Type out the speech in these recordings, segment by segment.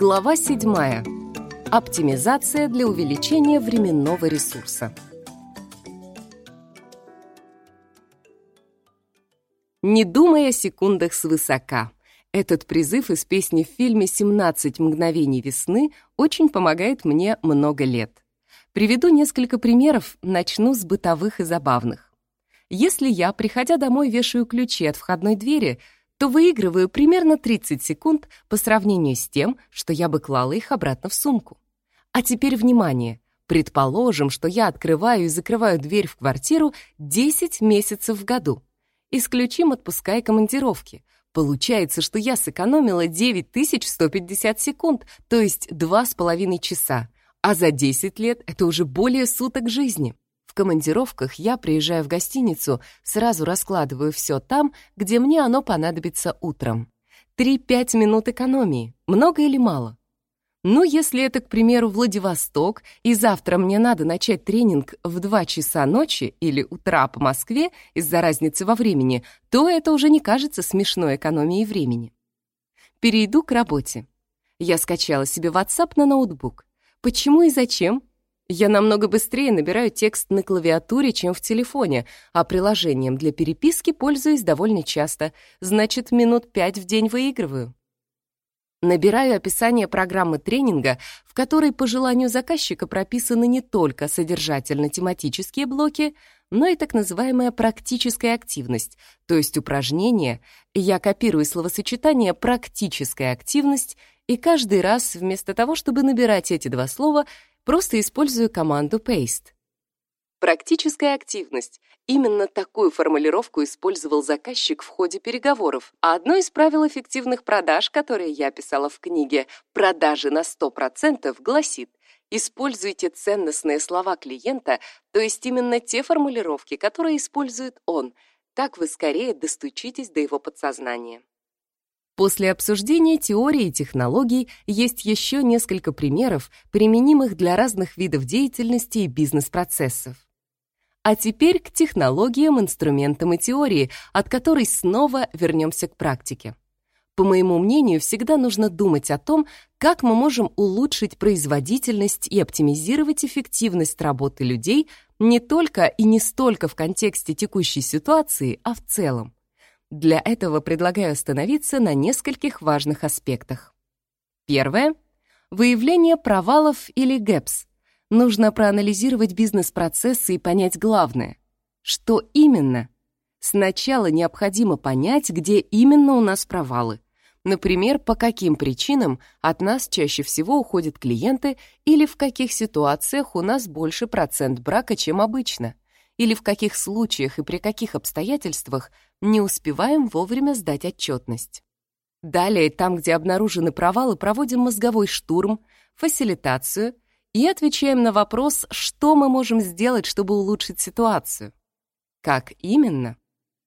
Глава 7. Оптимизация для увеличения временного ресурса. Не думай о секундах свысока. Этот призыв из песни в фильме «17 мгновений весны» очень помогает мне много лет. Приведу несколько примеров, начну с бытовых и забавных. Если я, приходя домой, вешаю ключи от входной двери — то выигрываю примерно 30 секунд по сравнению с тем, что я бы клала их обратно в сумку. А теперь внимание! Предположим, что я открываю и закрываю дверь в квартиру 10 месяцев в году. Исключим отпуска и командировки. Получается, что я сэкономила 9150 секунд, то есть 2,5 часа. А за 10 лет это уже более суток жизни. В командировках я, приезжая в гостиницу, сразу раскладываю все там, где мне оно понадобится утром. 3-5 минут экономии. Много или мало? Ну, если это, к примеру, Владивосток, и завтра мне надо начать тренинг в 2 часа ночи или утра по Москве из-за разницы во времени, то это уже не кажется смешной экономией времени. Перейду к работе. Я скачала себе WhatsApp на ноутбук. Почему и зачем? Я намного быстрее набираю текст на клавиатуре, чем в телефоне, а приложением для переписки пользуюсь довольно часто, значит, минут пять в день выигрываю. Набираю описание программы тренинга, в которой по желанию заказчика прописаны не только содержательно-тематические блоки, но и так называемая практическая активность, то есть упражнения. Я копирую словосочетание «практическая активность» и каждый раз вместо того, чтобы набирать эти два слова, Просто использую команду paste. Практическая активность. Именно такую формулировку использовал заказчик в ходе переговоров. А одно из правил эффективных продаж, которые я писала в книге «Продажи на 100%» гласит Используйте ценностные слова клиента, то есть именно те формулировки, которые использует он. Так вы скорее достучитесь до его подсознания. После обсуждения теории и технологий есть еще несколько примеров, применимых для разных видов деятельности и бизнес-процессов. А теперь к технологиям, инструментам и теории, от которой снова вернемся к практике. По моему мнению, всегда нужно думать о том, как мы можем улучшить производительность и оптимизировать эффективность работы людей не только и не столько в контексте текущей ситуации, а в целом. Для этого предлагаю остановиться на нескольких важных аспектах. Первое — выявление провалов или гэпс. Нужно проанализировать бизнес-процессы и понять главное. Что именно? Сначала необходимо понять, где именно у нас провалы. Например, по каким причинам от нас чаще всего уходят клиенты или в каких ситуациях у нас больше процент брака, чем обычно или в каких случаях и при каких обстоятельствах не успеваем вовремя сдать отчетность. Далее, там, где обнаружены провалы, проводим мозговой штурм, фасилитацию и отвечаем на вопрос, что мы можем сделать, чтобы улучшить ситуацию. Как именно?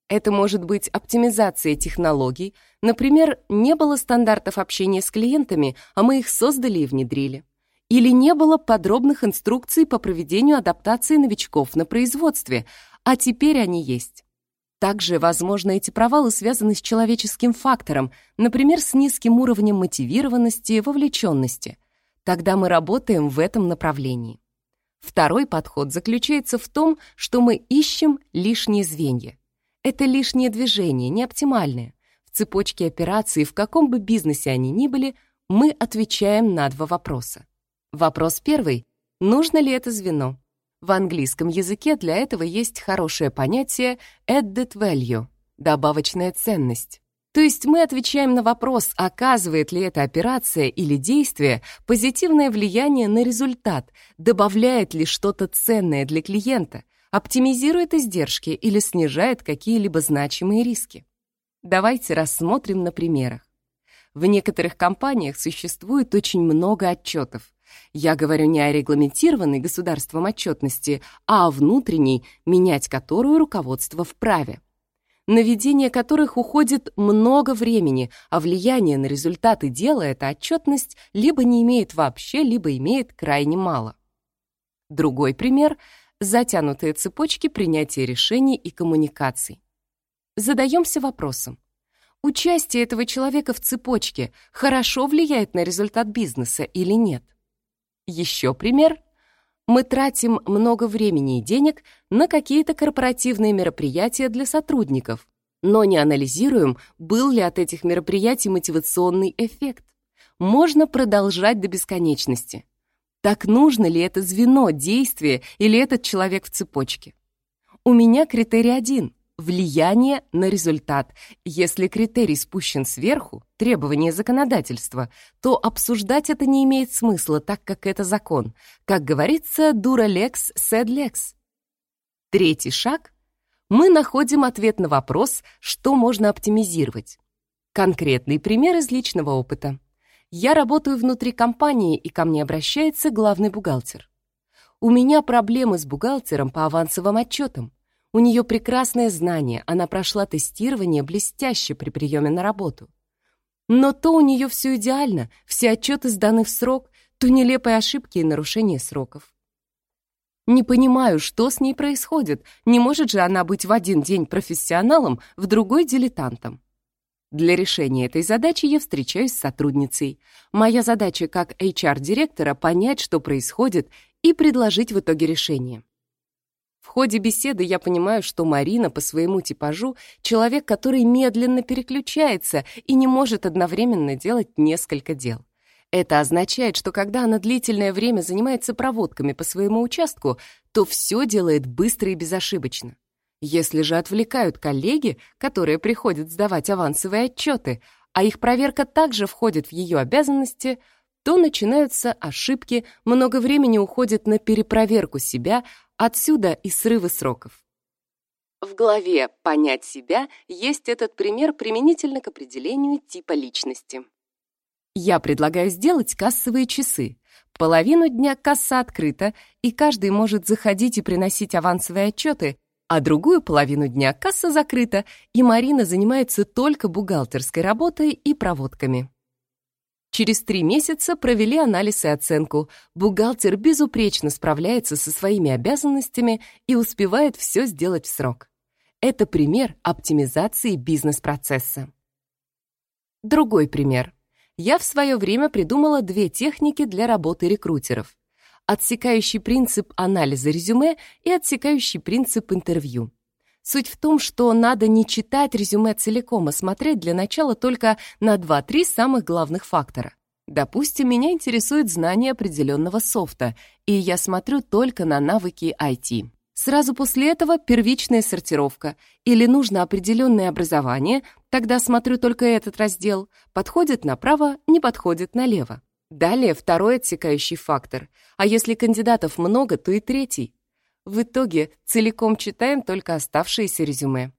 Это может быть оптимизация технологий, например, не было стандартов общения с клиентами, а мы их создали и внедрили или не было подробных инструкций по проведению адаптации новичков на производстве, а теперь они есть. Также, возможно, эти провалы связаны с человеческим фактором, например, с низким уровнем мотивированности и вовлеченности. Тогда мы работаем в этом направлении. Второй подход заключается в том, что мы ищем лишние звенья. Это лишние движения, не оптимальные. В цепочке операций, в каком бы бизнесе они ни были, мы отвечаем на два вопроса. Вопрос первый. Нужно ли это звено? В английском языке для этого есть хорошее понятие added value — добавочная ценность. То есть мы отвечаем на вопрос, оказывает ли эта операция или действие позитивное влияние на результат, добавляет ли что-то ценное для клиента, оптимизирует издержки или снижает какие-либо значимые риски. Давайте рассмотрим на примерах. В некоторых компаниях существует очень много отчетов. Я говорю не о регламентированной государством отчетности, а о внутренней, менять которую руководство вправе. На ведение которых уходит много времени, а влияние на результаты дела эта отчетность либо не имеет вообще, либо имеет крайне мало. Другой пример — затянутые цепочки принятия решений и коммуникаций. Задаемся вопросом, участие этого человека в цепочке хорошо влияет на результат бизнеса или нет. Еще пример. Мы тратим много времени и денег на какие-то корпоративные мероприятия для сотрудников, но не анализируем, был ли от этих мероприятий мотивационный эффект. Можно продолжать до бесконечности. Так нужно ли это звено, действие или этот человек в цепочке? У меня критерий один — влияние на результат. Если критерий спущен сверху, требование законодательства, то обсуждать это не имеет смысла, так как это закон. Как говорится, дура лекс, сед лекс. Третий шаг — мы находим ответ на вопрос, что можно оптимизировать. Конкретный пример из личного опыта. Я работаю внутри компании, и ко мне обращается главный бухгалтер. У меня проблемы с бухгалтером по авансовым отчетам. У нее прекрасное знание, она прошла тестирование блестяще при приеме на работу. Но то у нее все идеально, все отчеты сданы в срок, то нелепые ошибки и нарушение сроков. Не понимаю, что с ней происходит. Не может же она быть в один день профессионалом, в другой дилетантом. Для решения этой задачи я встречаюсь с сотрудницей. Моя задача как HR-директора понять, что происходит, и предложить в итоге решение. В ходе беседы я понимаю, что Марина по своему типажу человек, который медленно переключается и не может одновременно делать несколько дел. Это означает, что когда она длительное время занимается проводками по своему участку, то все делает быстро и безошибочно. Если же отвлекают коллеги, которые приходят сдавать авансовые отчеты, а их проверка также входит в ее обязанности, то начинаются ошибки, много времени уходит на перепроверку себя, отсюда и срывы сроков. В главе «Понять себя» есть этот пример применительно к определению типа личности. Я предлагаю сделать кассовые часы. Половину дня касса открыта, и каждый может заходить и приносить авансовые отчеты, а другую половину дня касса закрыта, и Марина занимается только бухгалтерской работой и проводками. Через три месяца провели анализ и оценку. Бухгалтер безупречно справляется со своими обязанностями и успевает все сделать в срок. Это пример оптимизации бизнес-процесса. Другой пример. Я в свое время придумала две техники для работы рекрутеров отсекающий принцип анализа резюме и отсекающий принцип интервью. Суть в том, что надо не читать резюме целиком, а смотреть для начала только на 2-3 самых главных фактора. Допустим, меня интересует знание определенного софта, и я смотрю только на навыки IT. Сразу после этого первичная сортировка. Или нужно определенное образование, тогда смотрю только этот раздел. Подходит направо, не подходит налево. Далее второй отсекающий фактор, а если кандидатов много, то и третий. В итоге целиком читаем только оставшиеся резюме.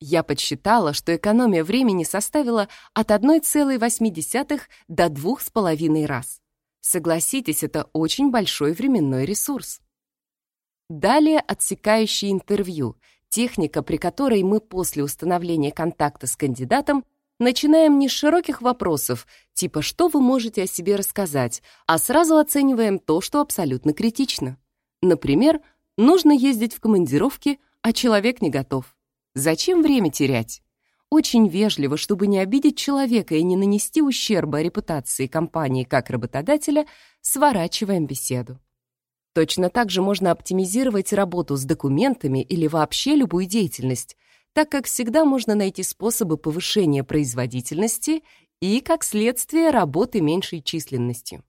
Я подсчитала, что экономия времени составила от 1,8 до 2,5 раз. Согласитесь, это очень большой временной ресурс. Далее отсекающий интервью, техника, при которой мы после установления контакта с кандидатом начинаем не с широких вопросов, типа «что вы можете о себе рассказать?», а сразу оцениваем то, что абсолютно критично. Например, нужно ездить в командировки, а человек не готов. Зачем время терять? Очень вежливо, чтобы не обидеть человека и не нанести ущерба репутации компании как работодателя, сворачиваем беседу. Точно так же можно оптимизировать работу с документами или вообще любую деятельность, так как всегда можно найти способы повышения производительности и, как следствие, работы меньшей численностью.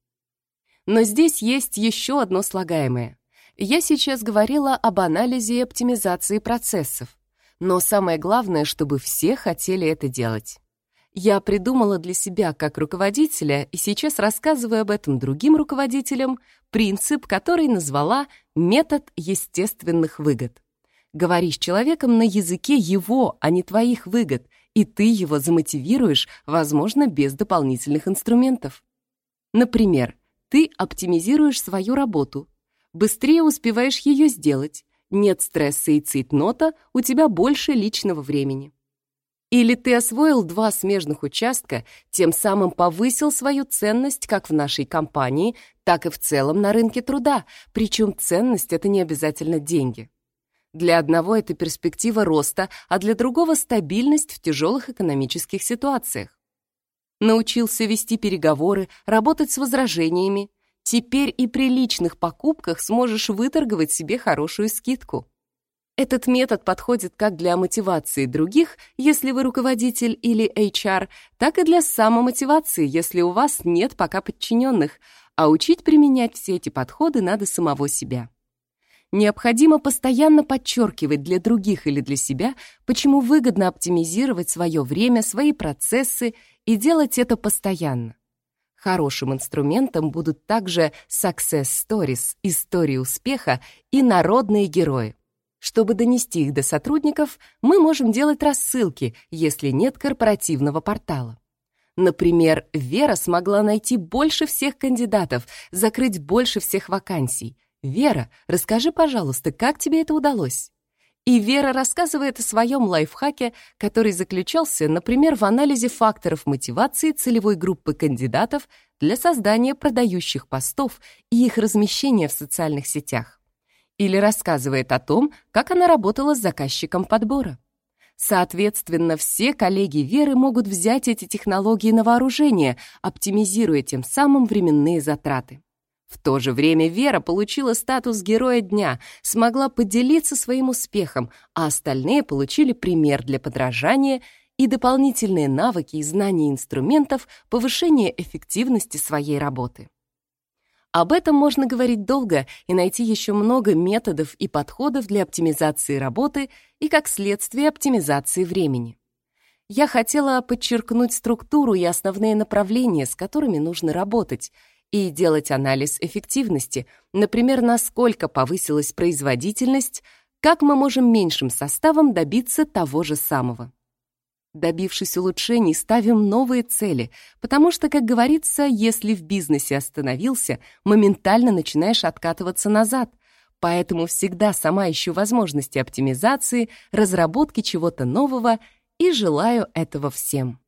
Но здесь есть еще одно слагаемое. Я сейчас говорила об анализе и оптимизации процессов, но самое главное, чтобы все хотели это делать. Я придумала для себя как руководителя и сейчас рассказываю об этом другим руководителям принцип, который назвала «метод естественных выгод». Говори с человеком на языке его, а не твоих выгод, и ты его замотивируешь, возможно, без дополнительных инструментов. Например, ты оптимизируешь свою работу, быстрее успеваешь ее сделать, нет стресса и цитнота, у тебя больше личного времени. Или ты освоил два смежных участка, тем самым повысил свою ценность как в нашей компании, так и в целом на рынке труда, причем ценность — это не обязательно деньги. Для одного это перспектива роста, а для другого — стабильность в тяжелых экономических ситуациях. Научился вести переговоры, работать с возражениями. Теперь и при личных покупках сможешь выторговать себе хорошую скидку. Этот метод подходит как для мотивации других, если вы руководитель или HR, так и для самомотивации, если у вас нет пока подчиненных, а учить применять все эти подходы надо самого себя. Необходимо постоянно подчеркивать для других или для себя, почему выгодно оптимизировать свое время, свои процессы и делать это постоянно. Хорошим инструментом будут также success stories, истории успеха и народные герои. Чтобы донести их до сотрудников, мы можем делать рассылки, если нет корпоративного портала. Например, Вера смогла найти больше всех кандидатов, закрыть больше всех вакансий, «Вера, расскажи, пожалуйста, как тебе это удалось?» И Вера рассказывает о своем лайфхаке, который заключался, например, в анализе факторов мотивации целевой группы кандидатов для создания продающих постов и их размещения в социальных сетях. Или рассказывает о том, как она работала с заказчиком подбора. Соответственно, все коллеги Веры могут взять эти технологии на вооружение, оптимизируя тем самым временные затраты. В то же время Вера получила статус Героя Дня, смогла поделиться своим успехом, а остальные получили пример для подражания и дополнительные навыки и знания инструментов повышения эффективности своей работы. Об этом можно говорить долго и найти еще много методов и подходов для оптимизации работы и, как следствие, оптимизации времени. Я хотела подчеркнуть структуру и основные направления, с которыми нужно работать — и делать анализ эффективности, например, насколько повысилась производительность, как мы можем меньшим составом добиться того же самого. Добившись улучшений, ставим новые цели, потому что, как говорится, если в бизнесе остановился, моментально начинаешь откатываться назад, поэтому всегда сама ищу возможности оптимизации, разработки чего-то нового и желаю этого всем.